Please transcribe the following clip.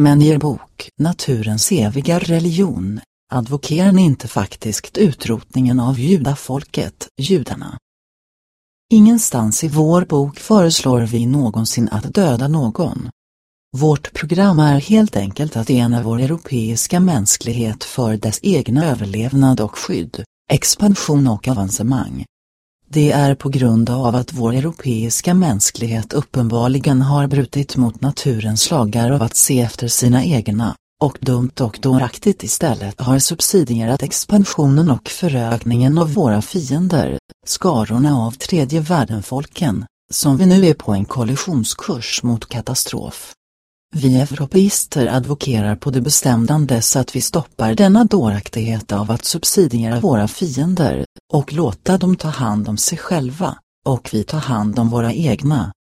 Men i er bok Naturens eviga religion advokerar ni inte faktiskt utrotningen av judafolket, judarna. Ingenstans i vår bok föreslår vi någonsin att döda någon. Vårt program är helt enkelt att ena vår europeiska mänsklighet för dess egna överlevnad och skydd, expansion och avancemang. Det är på grund av att vår europeiska mänsklighet uppenbarligen har brutit mot naturens lagar av att se efter sina egna, och dumt och dåraktigt istället har subsidierat expansionen och förökningen av våra fiender, skarorna av tredje världen-folken, som vi nu är på en kollisionskurs mot katastrof. Vi europeister advokerar på det bestämdandes att vi stoppar denna dåraktighet av att subsidiera våra fiender, och låta dem ta hand om sig själva, och vi tar hand om våra egna,